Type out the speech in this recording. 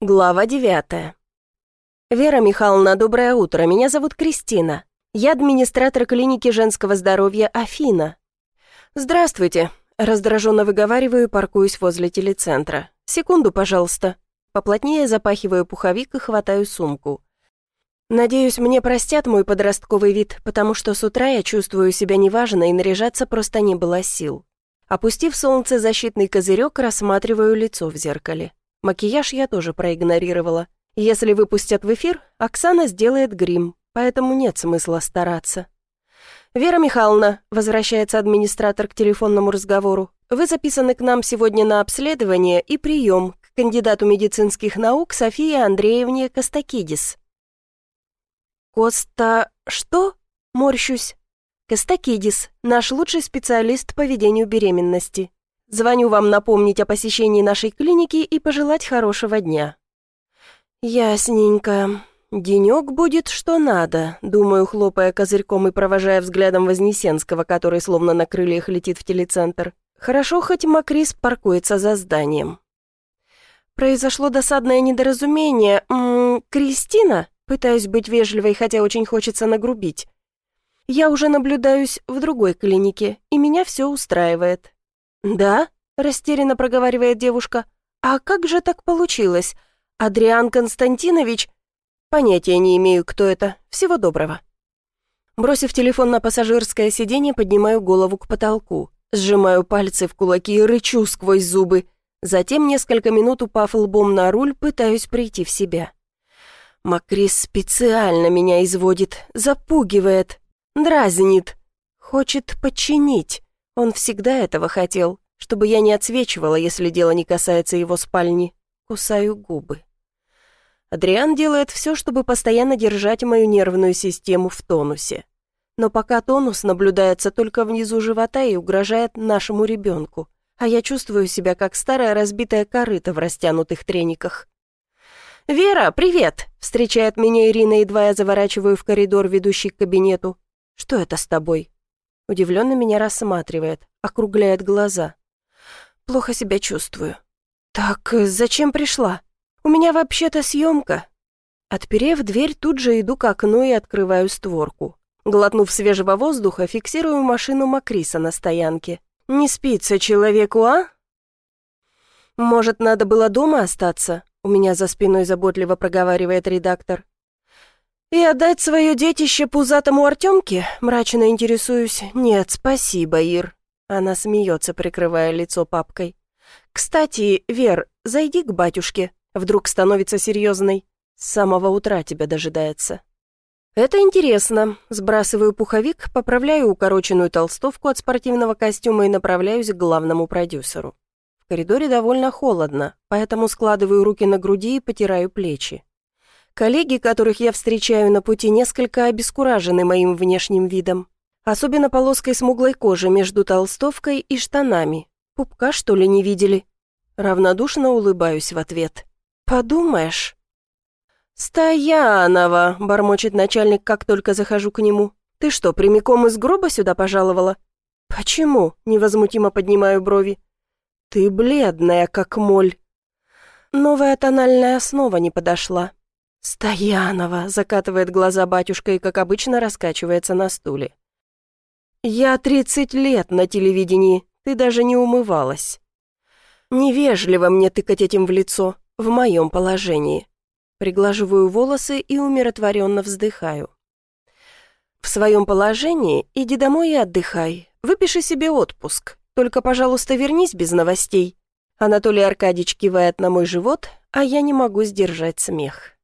Глава девятая. «Вера Михайловна, доброе утро. Меня зовут Кристина. Я администратор клиники женского здоровья Афина». «Здравствуйте», — раздраженно выговариваю паркуюсь возле телецентра. «Секунду, пожалуйста». Поплотнее запахиваю пуховик и хватаю сумку. Надеюсь, мне простят мой подростковый вид, потому что с утра я чувствую себя неважно и наряжаться просто не было сил. Опустив солнцезащитный козырек, рассматриваю лицо в зеркале. Макияж я тоже проигнорировала. Если выпустят в эфир, Оксана сделает грим, поэтому нет смысла стараться. «Вера Михайловна», — возвращается администратор к телефонному разговору, «вы записаны к нам сегодня на обследование и прием к кандидату медицинских наук Софии Андреевне Костакидис». «Коста... что?» — морщусь. «Костакидис, наш лучший специалист по ведению беременности. Звоню вам напомнить о посещении нашей клиники и пожелать хорошего дня». «Ясненько. Денек будет что надо», — думаю, хлопая козырьком и провожая взглядом Вознесенского, который словно на крыльях летит в телецентр. «Хорошо, хоть Макрис паркуется за зданием». «Произошло досадное недоразумение. М -м, Кристина?» Пытаюсь быть вежливой, хотя очень хочется нагрубить. «Я уже наблюдаюсь в другой клинике, и меня все устраивает. «Да?» – растерянно проговаривает девушка. «А как же так получилось? Адриан Константинович...» «Понятия не имею, кто это. Всего доброго». Бросив телефон на пассажирское сиденье, поднимаю голову к потолку. Сжимаю пальцы в кулаки и рычу сквозь зубы. Затем несколько минут, упав лбом на руль, пытаюсь прийти в себя. Макрис специально меня изводит, запугивает, дразнит, хочет подчинить. Он всегда этого хотел, чтобы я не отсвечивала, если дело не касается его спальни. Кусаю губы. Адриан делает все, чтобы постоянно держать мою нервную систему в тонусе. Но пока тонус наблюдается только внизу живота и угрожает нашему ребенку, а я чувствую себя как старая разбитая корыта в растянутых трениках. «Вера, привет!» — встречает меня Ирина, едва я заворачиваю в коридор, ведущий к кабинету. «Что это с тобой?» Удивленно меня рассматривает, округляет глаза. Плохо себя чувствую. Так, зачем пришла? У меня вообще-то съемка. Отперев дверь, тут же иду к окну и открываю створку. Глотнув свежего воздуха, фиксирую машину Макриса на стоянке. Не спится человеку, а? Может, надо было дома остаться? У меня за спиной заботливо проговаривает редактор. «И отдать свое детище пузатому Артемке?» Мрачно интересуюсь. «Нет, спасибо, Ир». Она смеется, прикрывая лицо папкой. «Кстати, Вер, зайди к батюшке». Вдруг становится серьезной. С самого утра тебя дожидается. «Это интересно». Сбрасываю пуховик, поправляю укороченную толстовку от спортивного костюма и направляюсь к главному продюсеру. В коридоре довольно холодно, поэтому складываю руки на груди и потираю плечи. Коллеги, которых я встречаю на пути, несколько обескуражены моим внешним видом. Особенно полоской смуглой кожи между толстовкой и штанами. Пупка, что ли, не видели? Равнодушно улыбаюсь в ответ. «Подумаешь». «Стоянова», — бормочет начальник, как только захожу к нему. «Ты что, прямиком из гроба сюда пожаловала?» «Почему?» — невозмутимо поднимаю брови. «Ты бледная, как моль». Новая тональная основа не подошла. «Стоянова!» — закатывает глаза батюшка и, как обычно, раскачивается на стуле. «Я тридцать лет на телевидении, ты даже не умывалась. Невежливо мне тыкать этим в лицо, в моем положении». Приглаживаю волосы и умиротворенно вздыхаю. «В своем положении иди домой и отдыхай, выпиши себе отпуск, только, пожалуйста, вернись без новостей». Анатолий Аркадьевич кивает на мой живот, а я не могу сдержать смех.